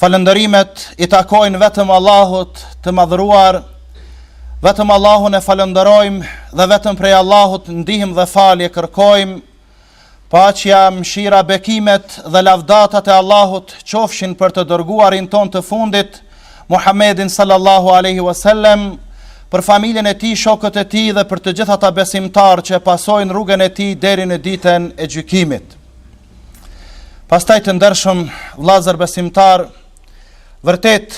Falëndërimet i takojnë vetëm Allahut të madhëruar, vetëm Allahun e falëndërojmë dhe vetëm prej Allahut ndihmë dhe falje kërkojmë, paqja, mëshira, bekimet dhe lavdatat e Allahut qofshin për të dërguarin tonë të fundit, Muhammedin sallallahu aleyhi wasallem, për familjen e tij, shokët e tij dhe për të gjithë ata besimtarë që e pasojnë rrugën e tij deri në ditën e gjykimit. Pastaj të ndershëm vllazër besimtarë, vërtet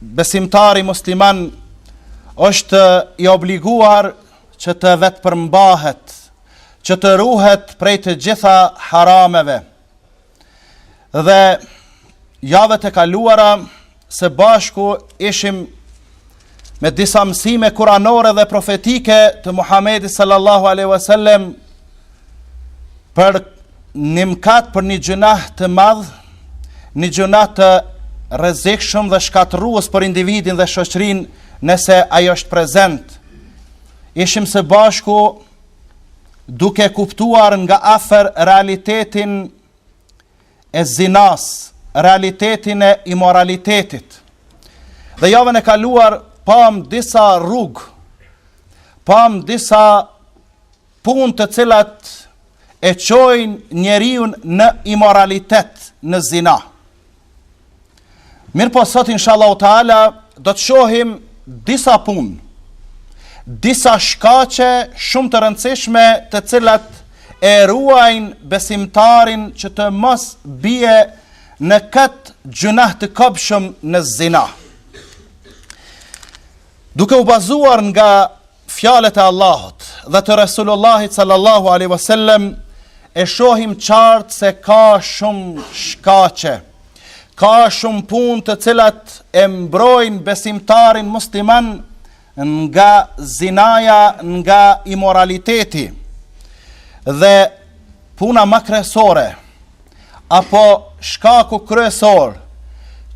besimtari musliman është i obliguar që të vetëpërmbahet, që të ruhet prej të gjitha harameve. Dhe javët e kaluara Së bashku ishim me disa mësime kuranore dhe profetike të Muhamedit sallallahu alaihi wasallam për një mkat për një gjunah të madh, një gjunah të rrezikshëm dhe shkatërrues për individin dhe shoqërinë nëse ai është prezent. Ishim së bashku duke kuptuar nga afër realitetin e zinas, realitetin e imoralitetit. Dhe javën e kaluar pamë disa rrugë, pamë disa punë të cilat e çojnë njeriun në imoralitet në zina. Mirëpo sot inshallahu taala do të shohim disa punë, disa shkaqe shumë të rëndësishme të cilat e ruajnë besimtarin që të mos bie në këtë gjunah të kobshëm në zina. Duke u bazuar nga fjalët e Allahut dhe të Resulullahit sallallahu alaihi wasallam e shohim qartë se ka shumë shkaqe. Ka shumë punë të cilat e mbrojnë besimtarin musliman nga zinaja, nga imoraliteti. Dhe puna më kryesore apo shkaku kryesor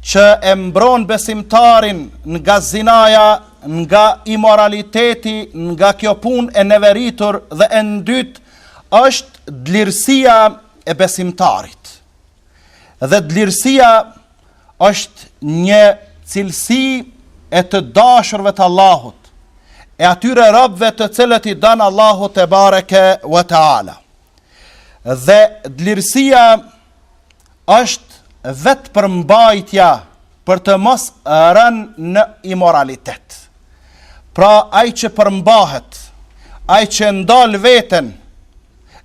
që e mbron besimtarin nga zinaja nga imoraliteti nga kjo punë e neveritur dhe e ndytë është dlirësia e besimtarit. Dhe dlirësia është një cilësi e të dashurve të Allahut, e atyre robëve të cilët i don Allahu tebareke ve teala. Dhe dlirësia është vetëpërmbajtja për të mos rënë në imoralitet. Pra ai që përmbahet, ai që e ndal veten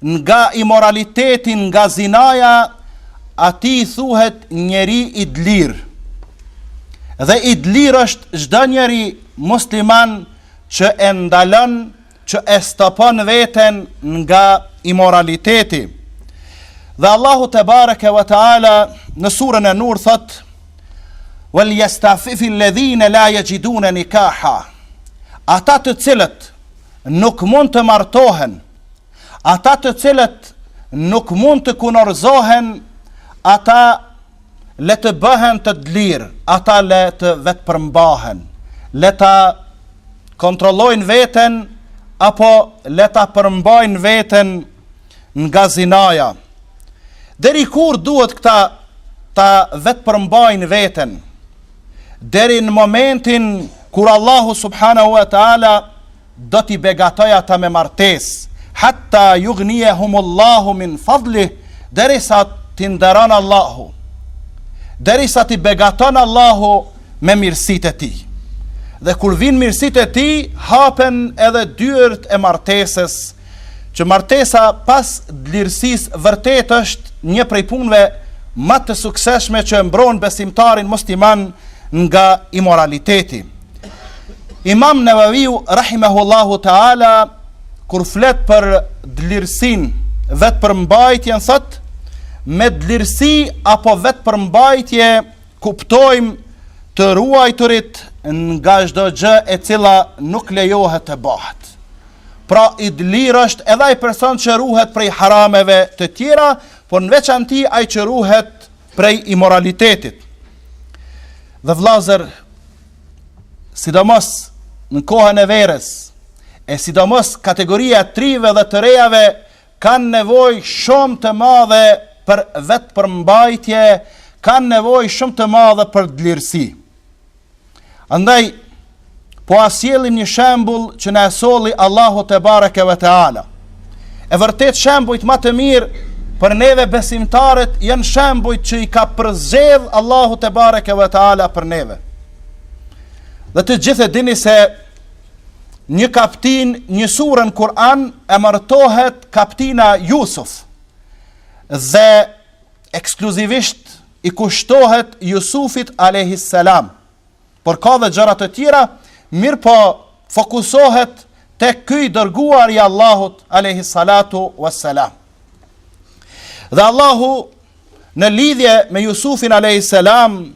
nga imoraliteti, nga zinaja, atij i thuhet njeri i dlir. Dhe i dlir është çdo njeri musliman që e ndalon që e stopon veten nga imoraliteti. Dhe Allahu tebareke ve teala në surën e Nur thot: "Wal yastafifi alladhina la yajiduna nikaha." Ata të cilët nuk mund të martohen, ata të cilët nuk mund të kunorzohen, ata Le të bëhen të dlirë, ata le të vetëpërmbahen, le ta kontrollojnë veten apo le ta përmbajnë veten nga zinaja. Deri kur duhet këta ta vetëpërmbajnë veten? Deri në momentin kur Allahu subhanahu wa taala do t'i begatojë ata me martesë, hatta yughniyahum Allahu min fadlih, derisa t'i nderon Allahu, derisa t'i begaton Allahu me mirësitë e tij. Dhe kur vijnë mirësitë e tij, hapen edhe dyert e martesës, që martesa pas dlirësisë vërtet është një prej punëve ma të suksesshme që e mbron besimtarin musliman nga imoraliteti. Imam Neveviu, Rahimehullahu Teala, kur flet për dlirësinë, vetëpërmbajtjen, thot, me dlirësi apo vetëpërmbajtje, kuptojmë të ruajturit nga çdo gjë e cila nuk lejohet të bahet. Pra i dlirë është edhe ai person që ruhet prej harameve të tjera, por në veçanti ai që ruhet prej imoralitetit. Dhe vëllazër, sidomos në kohën e verës, e sidomos kategoria e të rive dhe të rejave kanë nevojë shumë të madhe për vetëpërmbajtje, kanë nevojë shumë të madhe për dlirësi. Andaj, po e sjellim një shembul që na e solli Allahu tebareke ve teala. E vërtet shembujt ma të mirë për neve besimtarët janë shembujt që i ka përzgjedh Allahu tebareke ve teala për neve. Dhe të gjithë e dini se një kaptinë, një sure n'Kur'an emërtohet kaptina Jusuf. Dhe ekskluzivisht i kushtohet Jusufit alejhis selam, por ka dhe gjëra të tjera, mirëpo fokusohet tek ky i dërguar i Allahut alejhis salatu was selam. Dhe Allahu në lidhje me Jusufin alejhis selam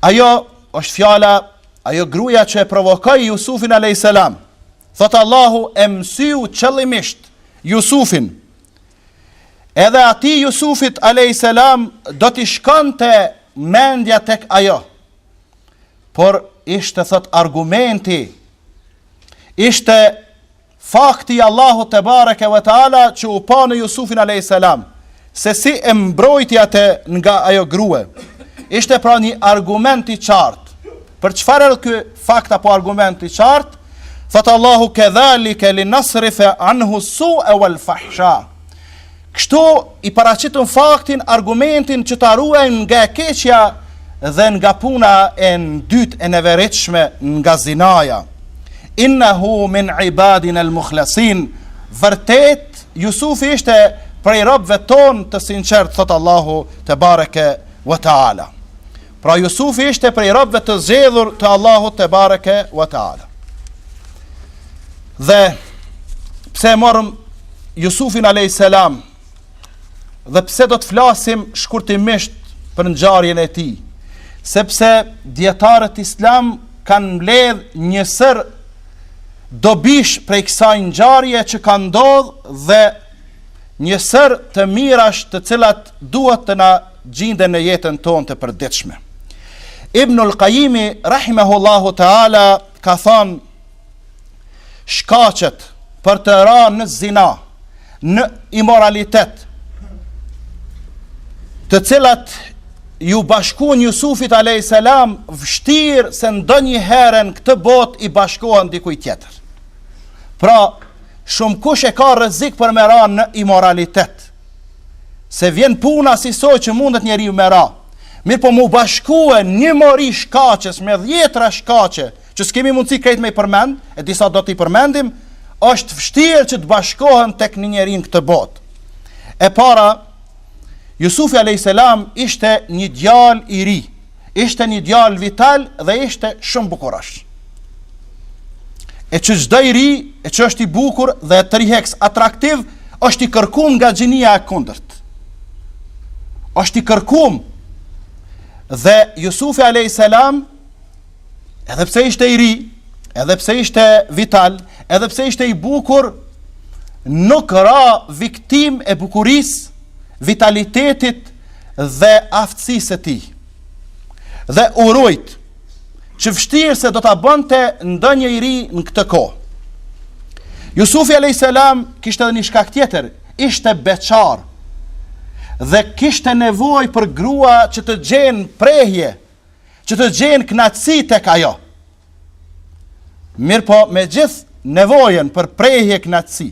Ajo është fjala, ajo gruja që e provokoi Jusufin alayhis salam. Thot Allahu e mësyni qëllimisht Jusufin. Edhe atij Jusufit alayhis salam do t'i shkonte mendja tek ajo. Por ishte thot argumenti ishte Fakti i Allahut tebareke ve teala që u pa në Jusufin alejhis selam se si e mbrojti atë nga ajo grue, ishte pra një argument i qartë. Për çfarë erdhi ky fakt apo argument i qartë? Thot Allahu kedhalike li nasrife anhu su'a wal fahsha. Kështu ia paraqitëm faktin, argumentin që ta ruajmë nga e keqja dhe nga puna e ndytë e neveritshme nga zinaja. Innahu min ibadinel mukhlasin. Vërtet, Jusufi ishte prej robëve tonë të sinqertë, thot Allahu tebareke wa taala. Pra Jusufi ishte prej robëve të zgjedhur të Allahut tebareke ve teala. Dhe pse morëm Jusufin alayhis salam dhe pse do të flasim shkurtimisht për ngjarjen e tij? Sepse dijetarët islam kanë mbledh një sërë dobish prej kësaj ngjarje që ka ndodhur dhe një sërë të mirash të cilat duhet të na gjinden në jetën tonë të përditshme. Ibnul Qayimi rahimehullahu taala ka thënë shkaqet për të rënë në zina, në imoralitet, të cilat iu bashkuan Jusufit alayhis salam vështirë se ndonjëherë në këtë botë i bashkohen dikujt tjetër. Pra, shumëkush e ka rrezik për me ra në imoralitet. Se vjen puna asi soj që mundet njeriu me ra. Mirëpo m'u bashkue një mori shkaqesh me dhjetra shkaqe që s'kemi mundësi krejt me i përmend, e disa do t'i përmendim, është vështirë që të bashkohen tek një njeri n'këtë botë. E para, Jusufi a.s. ishte një djal i ri, Ishte një djalë vital dhe ishte shumë bukurosh. E që çdo i ri, e që është i bukur dhe e tërheqës atraktiv, është i kërkum nga gjinia e kundërt. është i kërkum dhe Jusufi a.s. edhe pse ishte i ri, edhe pse ishte vital, edhe pse ishte i bukur, nuk ra viktimë e bukurisë, vitalitetit, dhe aftësisë së tij. Dhe urojt që vështirë se do ta bënte ndonjë i ri në këtë kohë. Jusufi alayhis salam kishte edhe një shkak tjetër, ishte beqar dhe kishte nevojë për grua që të gjenë prehje, që të gjenë kënaqësi tek ajo. Mirëpo, megjithë nevojën për prehje kënaqësi,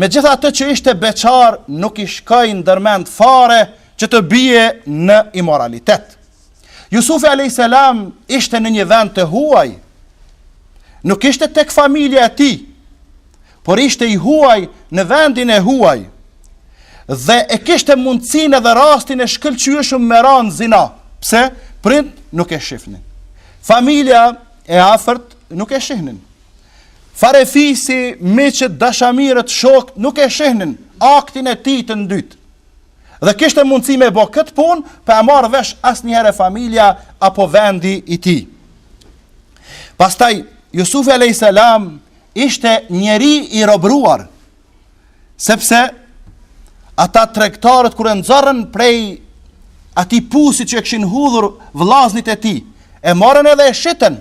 megjithatë që ishte beqar nuk i shkoi ndër mend fare që të bie në imoralitet. Jusufi a.s. ishte në një vend të huaj, nuk ishte tek familja e tij, por ishte i huaj në vendin e huaj, dhe e kishte mundësinë edhe rastin e shkëlqyeshëm me ra në zina, pse prindt nuk e shifnin. Familja e afërt nuk e shihnin. Farefisi, miqtë, dashamirët, shokët nuk e shihnin aktin e tij të ndytë. Dhe kishte mundësi me bo këtë punë, pa e marrë vesh asnjëherë familja apo vendi i tij. Pastaj, Jusufi alejhi selam ishte njeri i robëruar, sepse ata tregtarët kur e nxorën prej atij pusit që e kishin hudhur vllaznit e tij, e morën edhe e shiten,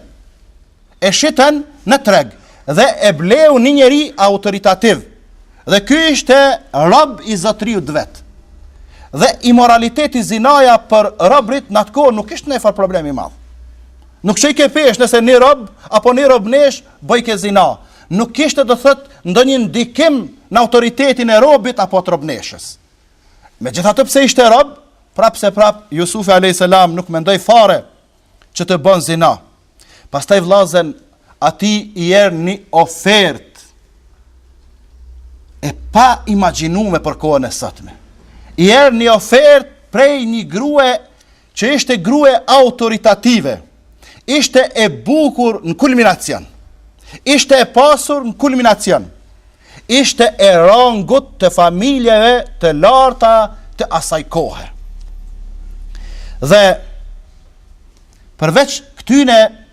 e shiten në treg, dhe e bleu një njeri autoritativ, dhe ky ishte rob i zotëriut vet, dhe imoraliteti zinaja për robrit në atë kohë nuk ishte ndonjëfarë problem i madh, nuk çojke peshë nëse një rob, apo një robneshë, Bojke zina, nuk kishte do thotë ndonjë ndikim në autoritetin e robit apo të robneshës. Megjithatë pse ishte rob, prapëseprapë Jusufi alayhis salam nuk mendoi fare që të bon zina. Pastaj vllazën atij i erdh një ofertë e paimagjinume për kohën e sotme. I erdh një ofertë prej një grue që ishte grue autoritative, ishte e bukur në kulminacion, ishte e pasur në kulminacion, ishte e rangut të familjeve të larta të asaj kohe. Dhe përveç këtyne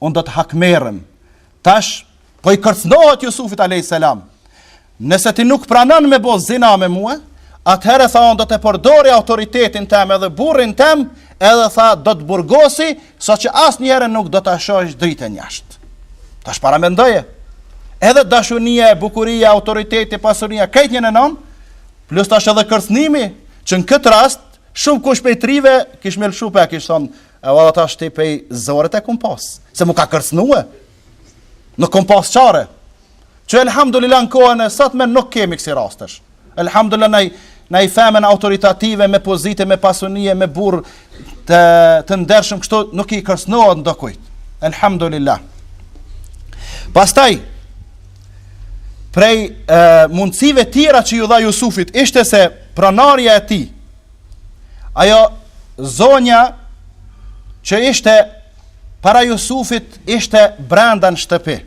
unë do të hakmerrem. Tash, po i kërcnohet Jusufit a.s. Nëse ti nuk pranon me bo zina me mue, atëherë tha unë do të përdori autoritetin tem edhe burrin tem, edhe tha do të burgosi, sa që asnjëherë nuk do ta shohësh dritën jashtë. Tash paramendoje, edhe dashunia, bukuria, autoriteti, pasunia, krejt në një anë, plus tash edhe kërcnimi, që në këtë rast, shumë kush prej t'rive, kish me lëshu pe, kish thonë, E valla tash ti pej zorit e kum pas, se m'u ka kërcnue, nuk kom pas qare, që elhamdulillah në kohën e sotme nuk kemi kësi rastesh, elhamdulillah naj, naj femën autoritative me pozite, me pasunie, me burrë të, të ndershëm kështu, nuk i kërcnohet ndokujt, elhamdulillah. Pastaj, prej e, mundësive tjera që iu dha Jusufit, ishte se pranarja e tij, Ajo zonja që ishte para Jusufit ishte brenda në shtëpi.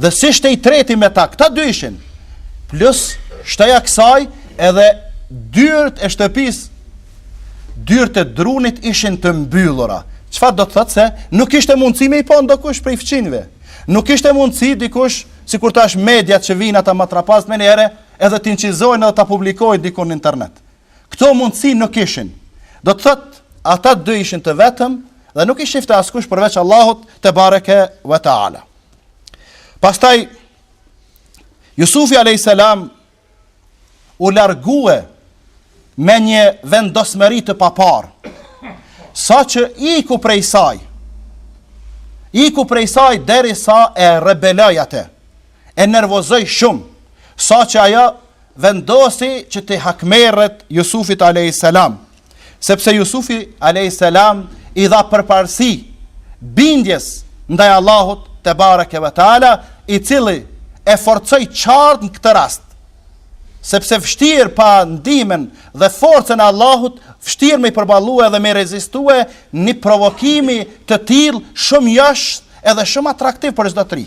Dhe s'ishte i treti me ta, këta dy ishin. Plus shtoja kësaj edhe dyrt e shtëpisë, dyrt e drunit ishin të mbyllura. Çfarë do të thotë se nuk ishte mundësi me i pa ndokush prej fqinjve. Nuk ishte mundësi dikush sikur tash mediat që vijnë ata matrapaz menjëherë edhe t'incizojnë edhe ta publikojnë dikun në internet. Këto mundësi nuk ishin. Do të thotë, ata dy ishin të vetëm dhe nuk i shifte askush përveç Allahut tebareke ve teala. Pastaj, Jusufi a.s. u largue me një vendosmëri të paparë, saqë iku prej saj, iku prej saj derisa e rebeloi atë. e nervozoi shumë, saqë ajo vendosi që t'i hakmerret Jusufit a.s. Sepse Jusufi a.s. i dha përparësi bindjes ndaj Allahut tebareke ve teala, i cili e forcoi qartë në këtë rast. Sepse vështirë pa ndihmën dhe forcën e Allahut, vështirë me i përballue dhe me i rezistue një provokimi të tillë shumë joshës edhe shumë atraktiv për çdo të ri.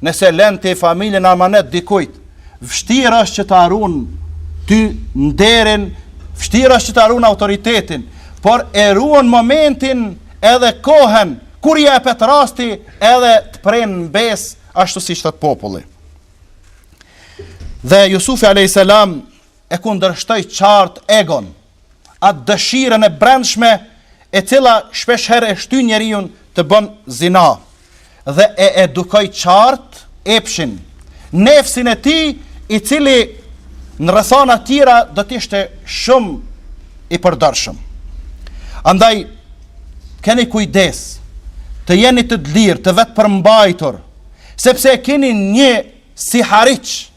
Nëse ia len ti familjen amanet dikujt, vështirë është që ta ruan ty nderin, vështirë është që ta ruan autoritetin, por e ruan momentin edhe kohën kur i jepet rasti edhe të pren n'besë ashtu siç thotë populli. Dhe Jusufi alayhis salam e kundërshtoi qartë egon, atë dëshirën e brendshme e cila shpesh herë e shtyn njeriu të bën zina dhe e edukoj atë epshin, nefsin e tij, i cili në rrethana të tjera do të ishte shumë i përdorshëm. Andaj keni kujdes të jeni të dlirë, të vetëpërmbajtur, sepse e keni një sihariq,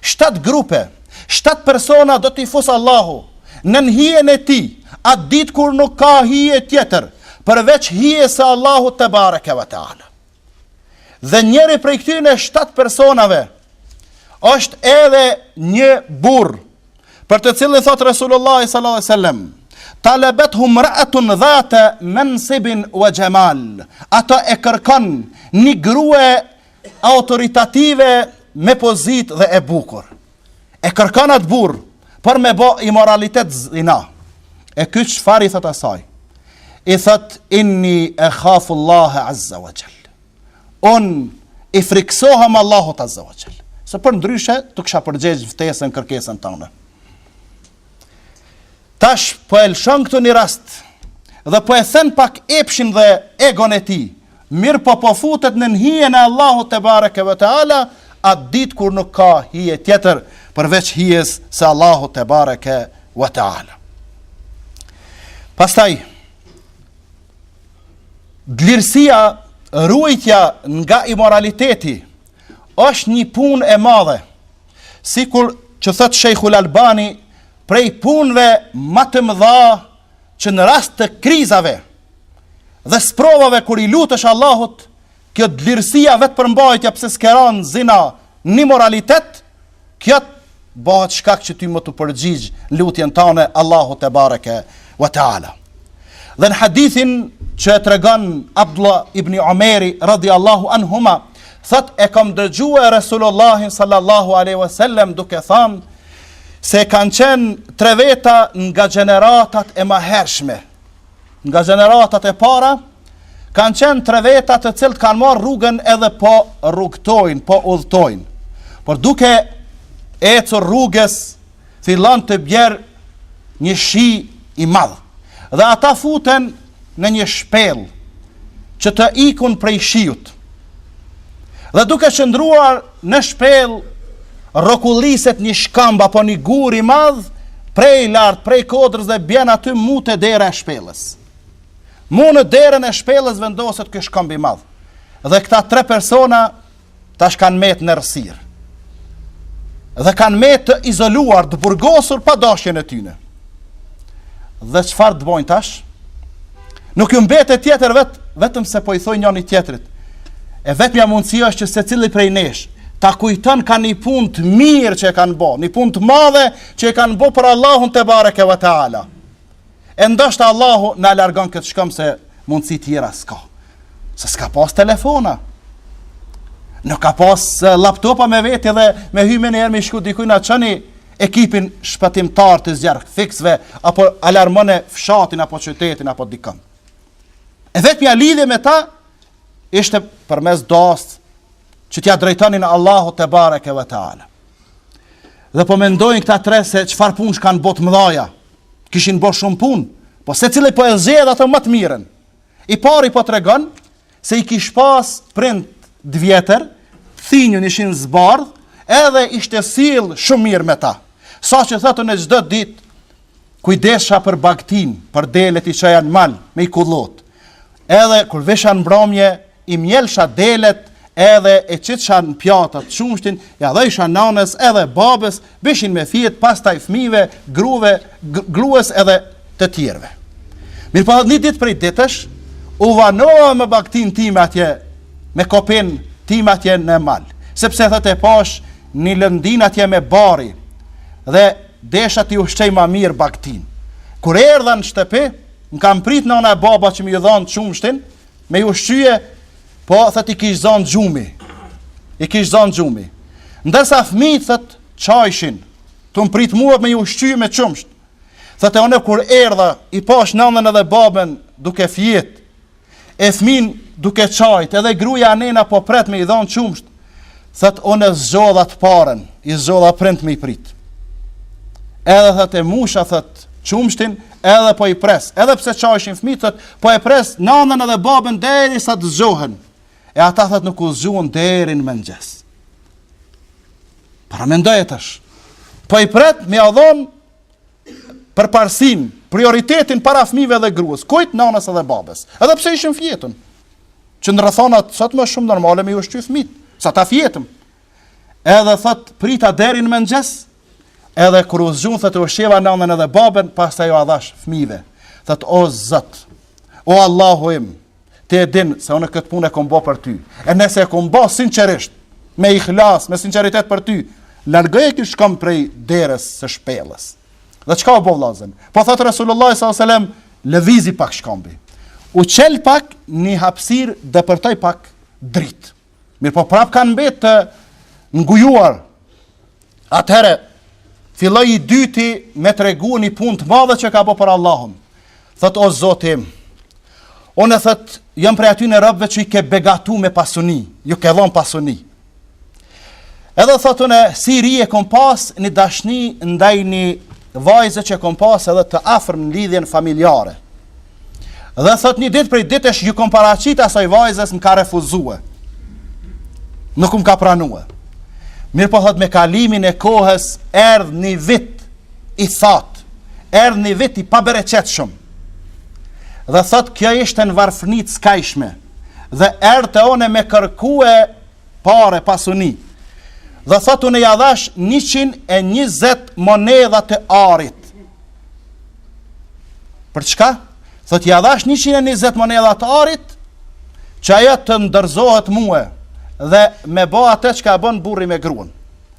shtatë grupe, shtatë persona do t'i fusë Allahu nën hijen e Tij, atë ditë kur nuk ka hije tjetër përveç hijes së Allahut te bareke ve teala. Dhe njëri prej këtyre shtatë personave është edhe një burrë, për të cilin thotë Resulullah sallallahu alaihi wasallam, talabethu mra'atun dhatu mansibin wa xhamal. Atë e kërkon një grua autoritative me pozitë dhe e bukur. E kërkon atë burrë, për me ba imoralitet zina. E ky çfarë i thotë asaj, i thotë inni ekhafu Allahe azza wa xhel. Unë i friksohem Allahut azza wa xhel. Se përndryshe, t'u kisha përgjegj ftesën kërkesën tane. Tash, po e lëshon këtu një rast, dhe po e then pak epshin dhe egon e tij, Mirëpo po futet nën hijen e Allahut tebareke ve teala atë ditë kur nuk ka hije tjetër përveç hijes së Allahut tebareke ve teala. Pastaj dlirësia, ruajtja nga imoraliteti është një punë e madhe. Sikur që thotë Sheikhul Albani prej punëve ma të mëdha që në rast të krizave dhe sprovave kur i lutesh Allahut, kjo dlirësia vetëpërmbajtja pse s'ke ra n'zina në imoralitet, kjo të bahet shkak që ty me t'u përgjigj në lutjen tane Allahu tebareke wa ta'ala. Dhe në hadithin që e tregon Abdullah ibn Omeri radhi Allahu anhuma, thotë e kam dëgjue Resulullahin sallallahu aleyhi wa sallem duke thanë, se kanë qenë tre veta nga gjeneratat e mahershme, nga gjeneratat e para, kanë qenë tre veta të cilët kanë marrë rrugën edhe po rrugtojnë, po udhtojnë. Por duke ecur rrugës, fillon të bjerë një shi i madh. Dhe ata futen në një shpellë që të ikun prej shiut. Dhe duke qëndruar Në shpellë rrokulliset një shkamb apo një gur i madh prej lart, prej kodrës dhe bjen aty mu te dera e shpellës. Mu në derën e shpellës vendoset ky shkamb i madh. Dhe këta tre persona tash kanë met në rrësirë. Dhe kanë met të izoluar, të burgosur pa dashjen e tyne. Dhe çfarë të bojnë tash? Nuk ju mbetet tjetër vet, vetëm se po i thoi njani tjetrit. E vetmja mundësi është që secili prej nesh ta kujton ka një punë të mirë që e kanë bo, një punë të madhe që e kanë bo për Allahun tebareke ve teala. E ndoshta Allahu na largon këtë shkam se mundësi tjera s'ka. Se s'ka pas telefona. Nuk ka pas laptopa me veti dhe me hy menjëherë me i shkru dikuj na çoni ekipin shpëtimtar të zjarrfikësve apo alarmone fshatin apo qytetin apo dikën. E vetmja lidhje me ta ishte përmes duasë që t'ia drejtonin Allahut tebareke ve teala. Dhe po mendojnë këta tre se çfarë punësh kanë bo të mëdhaja. Kishin bo shumë punë, po secili po e zgjedh atë ma të mirën. I pari po tregon se i kish pas prind të vjetër, thinjën ishin zbardh, edhe ishte sill shumë mirë me ta. Sa që thotë në çdo ditë kujdesha për baktinë, për delet i çoja në mal me i kullot. Edhe kur vijsha në mbrëmje i mjelsha delet edhe e çitsha në pjatat qumshtin, ja dhojsha nanës edhe babës Bijshin me fjet pastaj fëmijëve, gruve, grues edhe të tjerëve. Mirpo një ditë prej ditësh u vanova me baktinë time atje me kopenë time atje në mal, sepse thotë e pash një lëndin atje me bari dhe desha ti ushqej ma mirë baktinë. Kur erdha në shtëpi, m'kan prit nana e baba që me ju dhanë qumshtin, Me i ushqye, po, thot i kish zanë gjumi. I kish zanë gjumi. Ndërsa fmija, thot, qajshin, tu m'prit mua me i ushqye me qumsht. Thot e unë kur erdha, i pash nanën edhe babën duke fjet, e fmijën duke qajt, edhe gruja anej po pret me i dhanë qumsht, Thot unë e zgjodha të parën, i zgjodha prindt me i prit. Edhe thot e musha thot qumshtin, edhe po i pres. Edhe pse qajshin fëmijët thot, po e pres nanën edhe babën deri sa të zgjohen. E ata thot nuk u zgjun deri në mëngjes. Paramendoje tash. Po i pret me ia dhon përparësinë, prioritetin para fëmijëve dhe gruas, kujt nanës edhe babës. Edhe pse ishin fjetën. Që në rrethonat sot me shumë normale me i ushqy fëmijt, se ata fjetën. Edhe thot prita deri në mëngjes, edhe kur u zgjun thot ushqeva nanën edhe babën, pastaj ua dhash fëmijëve. Thot o Zot, o Allahu im, Ti e din se unë këtë punë e kom bë për ty. E nëse e kom bë sinqerisht, me ihlas, me sinqeritet për ty, largoje ki shkomb prej derës së shpellës. Dhe çka u bë vllazën? Po thot Resulullah sallallahu alajhi wasallam, lëvizi pak shkombi. U çel pak një hapësirë depërtoi pak dritë. Mirëpo prapë kanë mbetë të ngujuar. Atëherë, filloi i dyti me tregu një punë të madhe që ka bo për Allahun. Thotë o Zoti im, unë thotë, jam prej atyne robëve që i ke begatu me pasuni, ju ke dhon pasuni. Edhe thotë unë, si i ri e kom pas një dashni ndaj një vajze që e kom pas edhe të afërm në lidhjen familjare. Dhe thot një ditë prej ditësh ju kom paraqit asoj vajzes më ka refuzue. Nuk më ka pranue. Mirëpo thot me kalimin e kohës erdh një vit i thatë. Erdh një vit i pabereqetshëm. Dhe thot kjo ishte në varfni të skajshme. Dhe erdh te unë me kërkue pare pasuni. Dhe thot unë ja dhash 120 monedha të arit. Për çka? Thot ja dhash 120 monedha të arit që ajo të dorëzohet mua dhe me bë atë çka bën burri me gruan.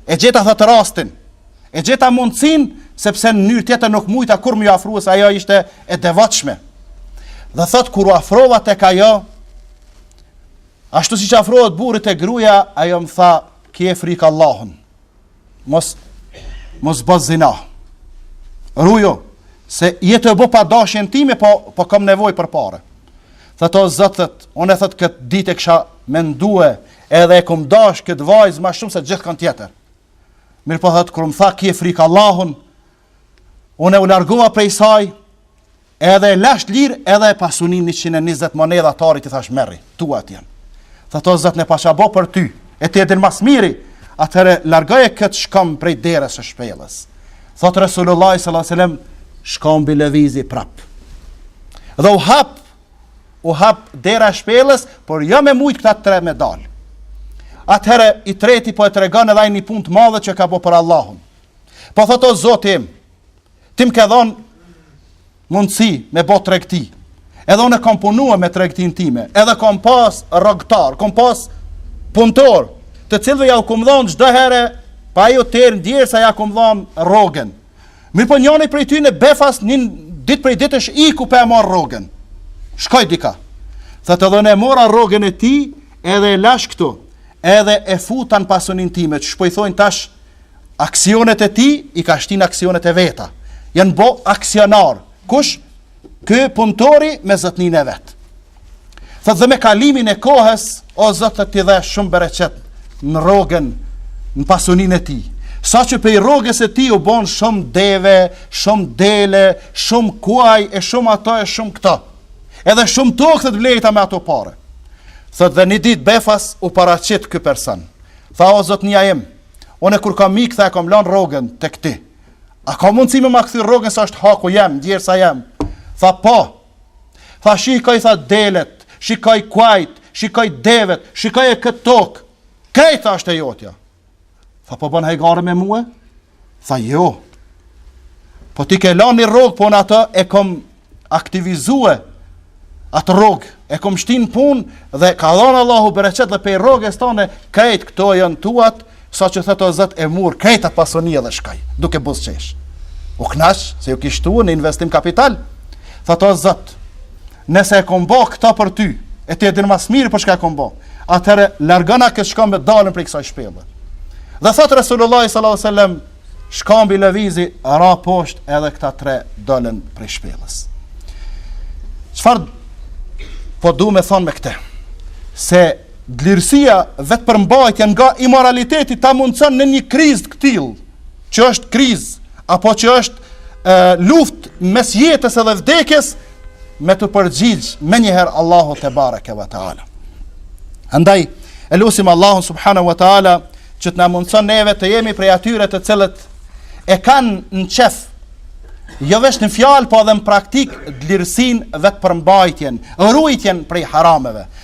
E gjeta thot rastin. E gjeta mundsin sepse në mënyrë tjetër nuk mujta kurrë me ju afrue se ajo ishte e devotshme. Dhe thot kur u afrova tek ajo ashtu siç afrohet burri te gruaja, ajo më tha kije frikë Allahun. Mos, mos bo zina. Ruju se je tu e bo pa dashjen time, po po kam nevojë për pare. Thot o Zot, thot, unë, thot, kët ditë e kisha mendue edhe e kum dash kët vajzë ma shumë se gjithkënd tjetër. Mirëpo thot kur më tha kije frikë Allahun, Unë u largova prej saj, edhe e lash t'lirë, edhe pasuninë 120 monedha t'arit i thash merri, tuat janë. Thotë o Zot, në paça bo për ty, e ti e din ma s'miri, atëherë largoje këtë shkomb prej derës së shpellës. Thotë Resulullah s.a.s. shkombi lëvizi prap. Dhe u hap, u hap dera e shpellës, por jo me mujtë këta tre me dalë. Atëherë i treti po e tregon edhe një punë të madhe që ka bo për Allahun. Po thot o Zoti im, ti më ke dhënë mundësi me bë tregti. Edhe unë kam punuar me tregtin time, edhe kam pas rrogtar, kam pas punëtorë, të cilëve ja u kam dhënë çdo herë pa ju terë djersa ja kom dhanë rrogën. Mirëpo njani prej tyne befas një ditë prej ditësh iku pa e marrë rrogën. Shkoi dika. Thotë edhe unë e mora rrogën e tij edhe e lash këtu edhe e futa n'pasuninë time qysh po i thojnë tash Aksionet e tij i ka shti n' aksionet e veta. Janë bo aksionar. Kush? Ky punëtori me zotninë e vet. Thotë dhe me kalimin e kohës, o Zot ti dhe shumë bereqet në rrogën, në pasuninë e tij. Saqë pej rrogës së tij u bon shumë deve, shumë dele, shumë kuaj, e shumë ato e shumë këto. Edhe shumë tokë të blejta me ato pare. Thotë dhe një ditë befas u paraqit ky person. Tha o zotnija jem. Unë kur kam ik tha e kam lan rrogën tek ti. A ka mundësi me ma kthy rrogën sa është haku jem, djersa jem. Tha po. Tha shikoj tha delet, shikoj kuajt, shikoj devet, shikoje këtë tokë. Krejt tha është e jotja. Tha po bën hajgare me mua? Tha jo. Po ti ke lan një rrogë po unë atë e kam aktivizue atë rrogë, e kom shti n'punë dhe ka dhënë Allahu bereqet dhe pej rrogës tane, krejt këto janë tuat, saqë thotë o Zot e mur, krejt atë pasuni dhe shkoi, duke buzëqesh. U knaq, se iu kish kthy në investim kapital, thotë o Zot, nëse e kom bo këta për ty, e ti e din ma s'miri për shka e kom bo, atëherë, largona këtë shkamb e dalim prej kësaj shpelle. Dhe thotë Resulullah sallallahu sallam, Shkambi lëvizi, ra poshtë edhe këta tre dolën prej shpellës. Çfarë po du me thonë me këte? Se dlirësia vetëpërmbajtja nga imoraliteti ta mundëson në një krizë të këtillë, që është krizë, apo që është e, luftë mes jetës edhe vdekjes, me t'u përgjigj menjëherë Allahu tebareke ve teala. Andaj e lusim Allahun subhanahu wa taala që të na mundëson neve të jemi prej atyre të cilët e kanë në qef jo veç në fjalë, po edhe në praktikë dlirësinë vetëpërmbajtjen, rujtjen prej harameve.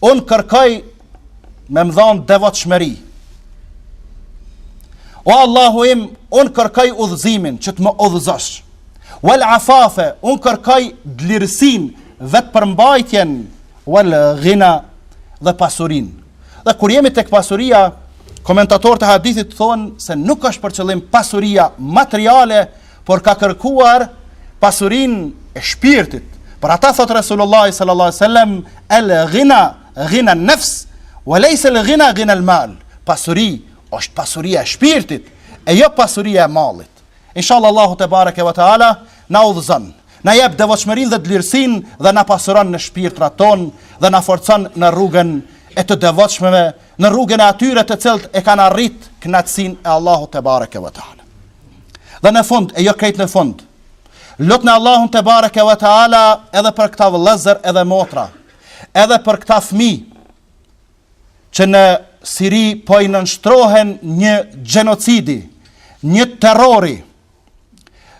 Unë kërkoj me më dhonë devotshmëri. O Allahu im, unë kërkoj udhëzimin që të më udhëzosh. Wal afafe, unë kërkoj dlirësinë, vetëpërmbajtjen, wal gina dhe pasurinë. Dhe kur jemi tek pasuria, komentatorët e hadithit thonë se nuk është për qëllim pasuria materiale, por ka kërkuar pasurinë e shpirtit. Për ata thotë Resulullah sallallahu alaihi wasallam, "El ghina ghina nafs, wa laysa el ghina ghina el mal." Pasuri është pasuria e shpirtit, e jo pasuria e mallit. Inshallah Allahu tebareke ve teala na udhëzon, na jep devotshmërinë dhe dlirësinë dhe na pasuron në shpirtrat tonë dhe na forcon në rrugën e të devotshmëve, në rrugën e atyre të cilët e kanë arrit kënaqësinë e Allahut tebareke ve teala. Dhe në fund, e jo krejt në fund, lutnie Allahun tebareke ve teala edhe për këta vëllëzër edhe motra, edhe për këta fmi, që në Siri po i nënshtrohen një gjenocidi, një terrori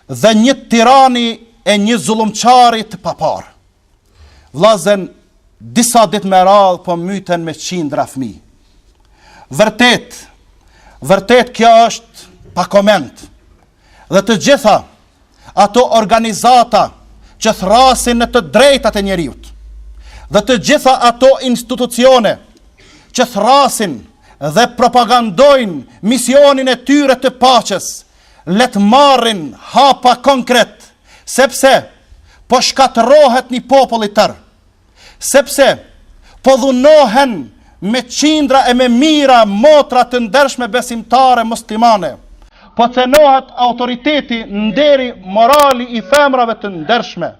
dhe një tirani e një zullumqari të paparë. Vllazen disa ditë me radhë po myten me qindra fëmijë. Vërtet, vërtet kjo është pa koment. Dhe të gjitha ato organizata që thërrasin në të drejtat e njeriut, dhe të gjitha ato institucione që thërrasin dhe propagandojnë misionin e tyre të paqes, le të marrin hapa konkretë, Sepse po shkatërrohet një popull i tërë. Sepse po dhunohen me qindra e me mijëra motra të ndershme besimtare muslimane. Po cenohet autoriteti, nderi, morali i femrave të ndershme.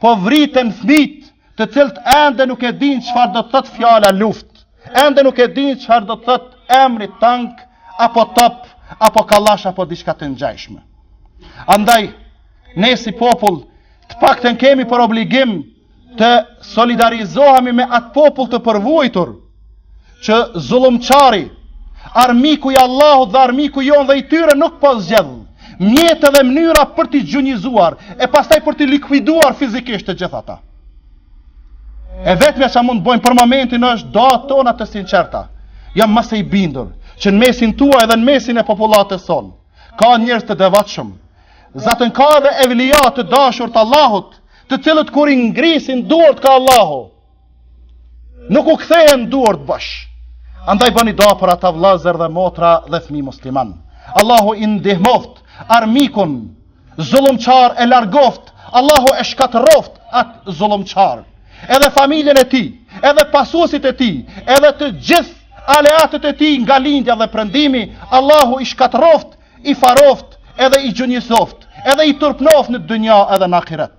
Po vriten fëmijët të cilët ende nuk e dinë çfarë do të thotë fjala luftë, ende nuk e dinë çfarë do të thotë emri tank apo top apo kallash apo diçka të ngjashme. Andaj ne si popull të paktën kemi për obligim të solidarizohemi me atë popull të përvuajtur Që zullumqari, armiku i Allahut dhe armiku jonë dhe i tyre nuk po zgjedh mjete dhe mënyra për t'i gjunjizuar e pastaj për t'i likuiduar fizikisht të gjithë ata. E vetëmja që mund të bojmë për momentin është duatë tona të sinqerta. Jam më se i bindur që në mesin tuaj edhe në mesin e popullatës sonë ka njerëz të devotshëm. Zatën ka edhe evlija të dashur të Allahut të cilët kur i ngrisin duart kah Allahu. Nuk u kthehen duart bosh. Andaj bëni dua për ata vëllezër dhe motra dhe fëmijë muslimanë. Allahu i ndihmoft armikun zullumqar e largoft. Allahu e shkatërroft at zullumqar. Edhe familjen e tij, edhe pasuesit e tij, edhe të gjithë aleatët e tij nga lindja dhe prendimi, Allahu i shkatërroft, i faroft, edhe i gjunjëzoft, edhe i turpnoft në dynja edhe në ahiret.